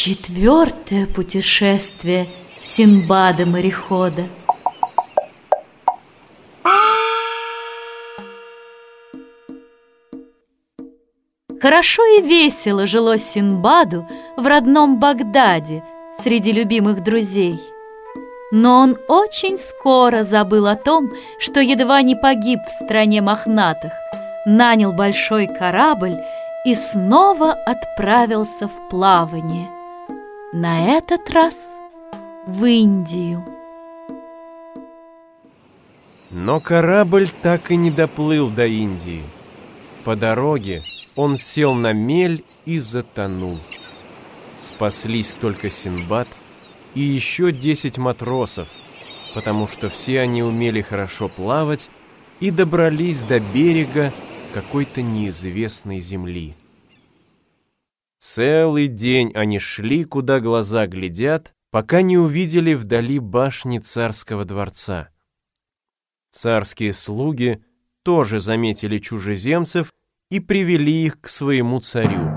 Четвертое путешествие Синбада-морехода. Хорошо и весело жилось Синбаду в родном Багдаде среди любимых друзей. Но он очень скоро забыл о том, что едва не погиб в стране мохнатых, нанял большой корабль и снова отправился в плавание. На этот раз в Индию. Но корабль так и не доплыл до Индии. По дороге он сел на мель и затонул. Спаслись только Синбад и еще десять матросов, потому что все они умели хорошо плавать и добрались до берега какой-то неизвестной земли. Целый день они шли, куда глаза глядят, пока не увидели вдали башни царского дворца. Царские слуги тоже заметили чужеземцев и привели их к своему царю.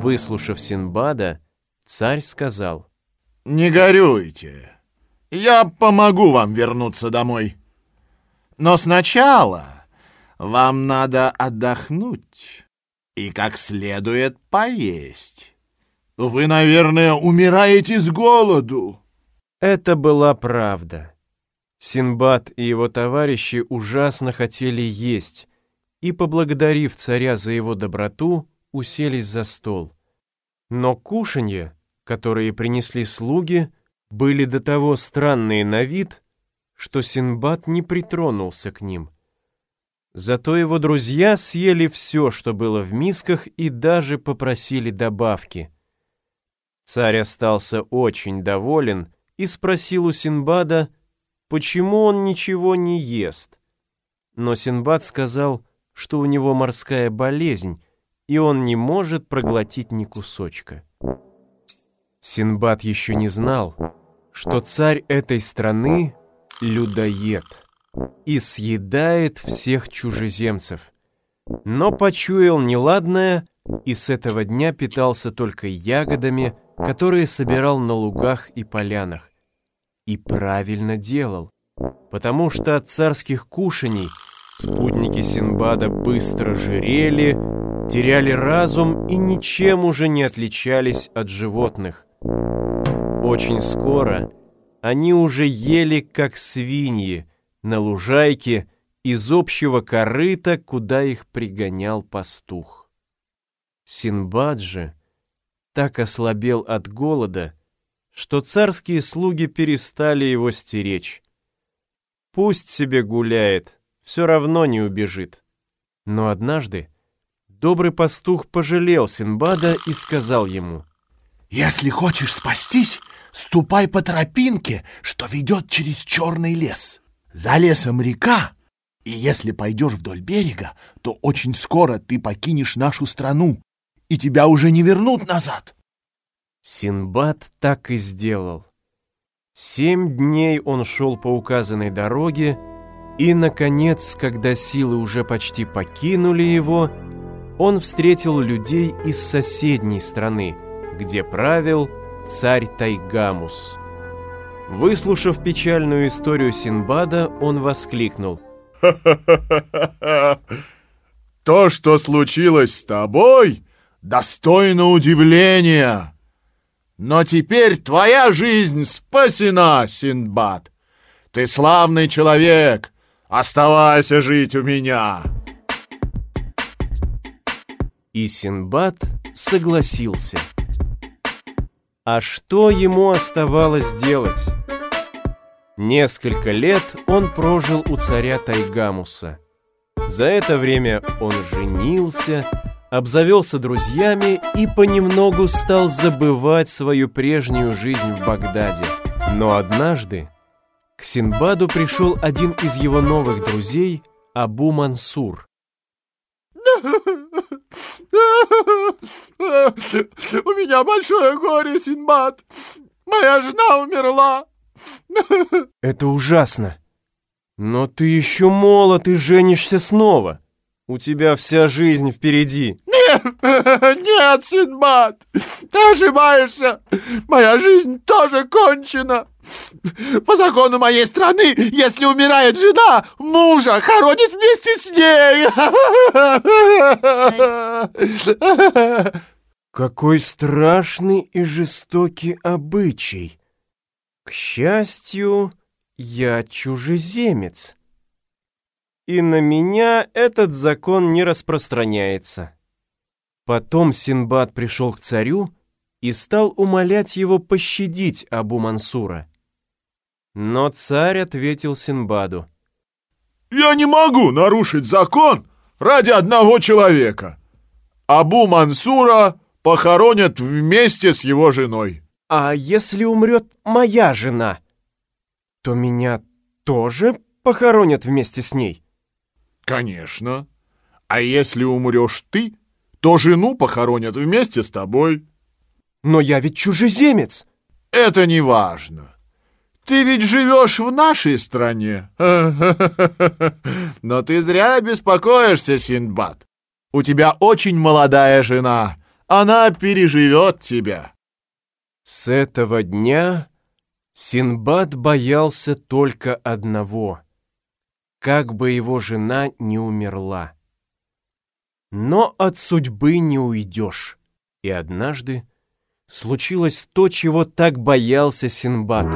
Выслушав Синбада, царь сказал, «Не горюйте, я помогу вам вернуться домой. Но сначала вам надо отдохнуть и как следует поесть. Вы, наверное, умираете с голоду». Это была правда. Синбад и его товарищи ужасно хотели есть, и, поблагодарив царя за его доброту, уселись за стол. Но кушанья, которые принесли слуги, были до того странные на вид, что Синбад не притронулся к ним. Зато его друзья съели все, что было в мисках, и даже попросили добавки. Царь остался очень доволен и спросил у Синбада, почему он ничего не ест. Но Синбад сказал, что у него морская болезнь, и он не может проглотить ни кусочка. Синбад еще не знал, что царь этой страны — людоед и съедает всех чужеземцев. Но почуял неладное и с этого дня питался только ягодами, которые собирал на лугах и полянах. И правильно делал, потому что от царских кушаний спутники Синбада быстро жирели, теряли разум и ничем уже не отличались от животных. Очень скоро они уже ели, как свиньи, на лужайке из общего корыта, куда их пригонял пастух. Синбад же так ослабел от голода, что царские слуги перестали его стеречь. Пусть себе гуляет, все равно не убежит. Но однажды добрый пастух пожалел Синбада и сказал ему, «Если хочешь спастись, ступай по тропинке, что ведет через черный лес. За лесом река, и если пойдешь вдоль берега, то очень скоро ты покинешь нашу страну, и тебя уже не вернут назад». Синбад так и сделал. Семь дней он шел по указанной дороге, и, наконец, когда силы уже почти покинули его, он встретил людей из соседней страны, где правил царь Тайгамус. Выслушав печальную историю Синбада, он воскликнул. То, что случилось с тобой, достойно удивления!» Но теперь твоя жизнь спасена, Синдбад. Ты славный человек. Оставайся жить у меня. И Синдбад согласился. А что ему оставалось делать? Несколько лет он прожил у царя Тайгамуса. За это время он женился обзавелся друзьями и понемногу стал забывать свою прежнюю жизнь в Багдаде. Но однажды к Синбаду пришел один из его новых друзей, Абу Мансур. «У меня большое горе, Синбад! Моя жена умерла!» «Это ужасно! Но ты еще молод и женишься снова!» У тебя вся жизнь впереди. Нет, Синбад, ты ошибаешься. Моя жизнь тоже кончена. По закону моей страны, если умирает жена, мужа хоронит вместе с ней. Какой страшный и жестокий обычай. К счастью, я чужеземец. И на меня этот закон не распространяется. Потом Синбад пришел к царю и стал умолять его пощадить Абу Мансура. Но царь ответил Синбаду. «Я не могу нарушить закон ради одного человека. Абу Мансура похоронят вместе с его женой». «А если умрет моя жена, то меня тоже похоронят вместе с ней?» «Конечно. А если умрешь ты, то жену похоронят вместе с тобой». «Но я ведь чужеземец!» «Это не важно. Ты ведь живешь в нашей стране. Но ты зря беспокоишься, Синдбад. У тебя очень молодая жена. Она переживет тебя». С этого дня Синбад боялся только одного — как бы его жена не умерла. Но от судьбы не уйдешь. И однажды случилось то, чего так боялся Синбад.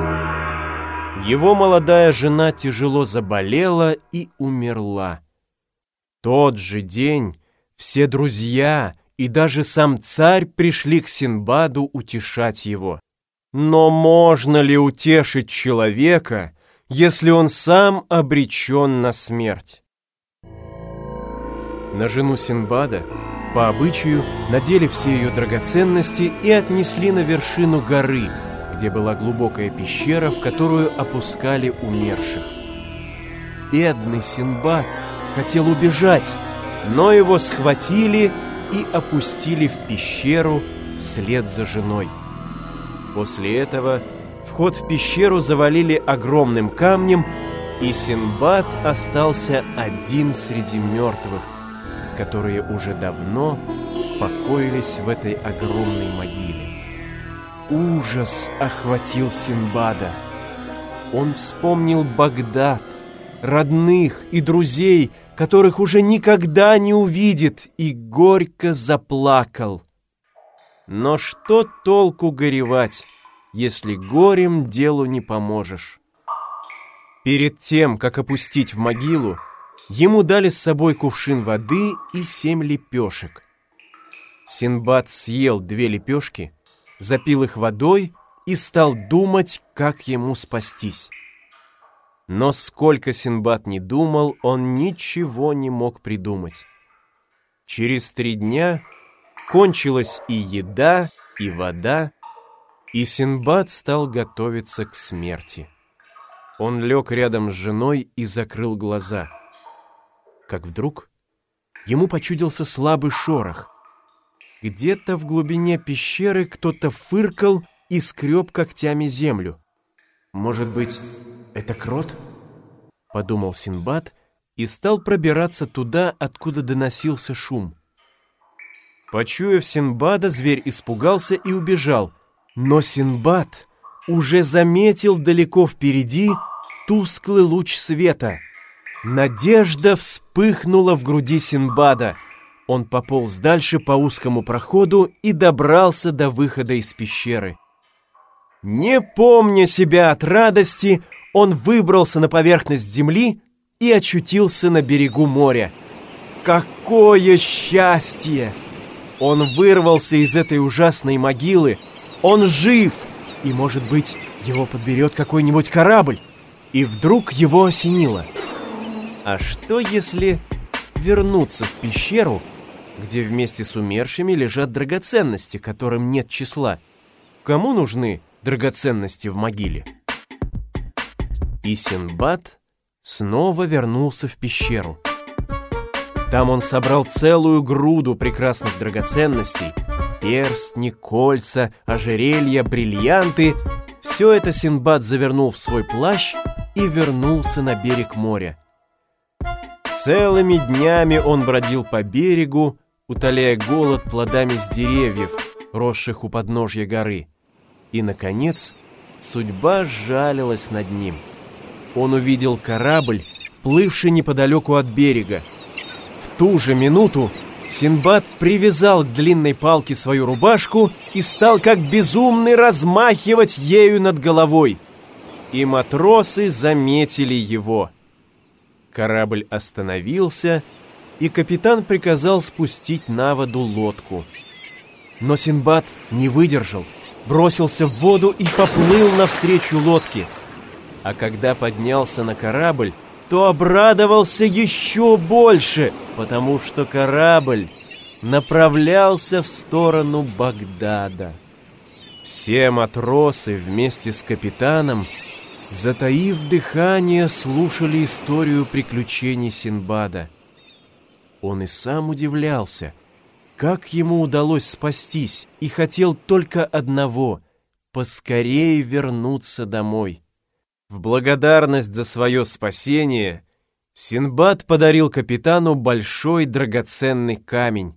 Его молодая жена тяжело заболела и умерла. Тот же день все друзья и даже сам царь пришли к Синбаду утешать его. Но можно ли утешить человека, если он сам обречен на смерть. На жену Синбада по обычаю надели все ее драгоценности и отнесли на вершину горы, где была глубокая пещера, в которую опускали умерших. Бедный Синбад хотел убежать, но его схватили и опустили в пещеру вслед за женой. После этого Вход в пещеру завалили огромным камнем, и Синбад остался один среди мертвых, которые уже давно покоились в этой огромной могиле. Ужас охватил Синбада. Он вспомнил Багдад, родных и друзей, которых уже никогда не увидит, и горько заплакал. Но что толку горевать? если горем делу не поможешь. Перед тем, как опустить в могилу, ему дали с собой кувшин воды и семь лепешек. Синбад съел две лепешки, запил их водой и стал думать, как ему спастись. Но сколько Синбад не думал, он ничего не мог придумать. Через три дня кончилась и еда, и вода, и Синбад стал готовиться к смерти. Он лег рядом с женой и закрыл глаза. Как вдруг ему почудился слабый шорох. Где-то в глубине пещеры кто-то фыркал и скреб когтями землю. «Может быть, это крот?» — подумал Синбад и стал пробираться туда, откуда доносился шум. Почуяв Синбада, зверь испугался и убежал — но Синбад уже заметил далеко впереди тусклый луч света. Надежда вспыхнула в груди Синбада. Он пополз дальше по узкому проходу и добрался до выхода из пещеры. Не помня себя от радости, он выбрался на поверхность земли и очутился на берегу моря. Какое счастье! Он вырвался из этой ужасной могилы, он жив, и, может быть, его подберет какой-нибудь корабль. И вдруг его осенило. А что, если вернуться в пещеру, где вместе с умершими лежат драгоценности, которым нет числа? Кому нужны драгоценности в могиле? И Синбад снова вернулся в пещеру. Там он собрал целую груду прекрасных драгоценностей, перстни, кольца, ожерелья, бриллианты. Все это Синбад завернул в свой плащ и вернулся на берег моря. Целыми днями он бродил по берегу, утоляя голод плодами с деревьев, росших у подножья горы. И, наконец, судьба жалилась над ним. Он увидел корабль, плывший неподалеку от берега. В ту же минуту Синбад привязал к длинной палке свою рубашку и стал как безумный размахивать ею над головой. И матросы заметили его. Корабль остановился, и капитан приказал спустить на воду лодку. Но Синбад не выдержал, бросился в воду и поплыл навстречу лодке. А когда поднялся на корабль, то обрадовался еще больше, потому что корабль направлялся в сторону Багдада. Все матросы вместе с капитаном, затаив дыхание, слушали историю приключений Синбада. Он и сам удивлялся, как ему удалось спастись, и хотел только одного — поскорее вернуться домой. В благодарность за свое спасение Синбад подарил капитану большой драгоценный камень,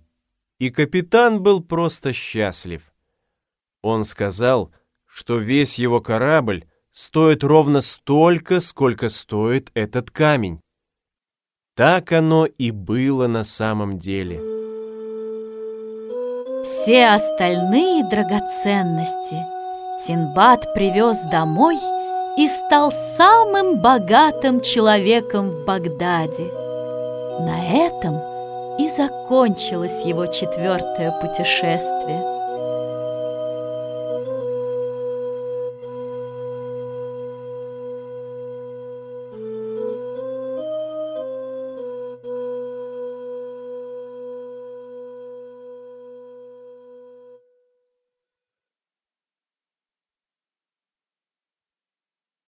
и капитан был просто счастлив. Он сказал, что весь его корабль стоит ровно столько, сколько стоит этот камень. Так оно и было на самом деле. Все остальные драгоценности Синбад привез домой и стал самым богатым человеком в Багдаде. На этом и закончилось его четвертое путешествие.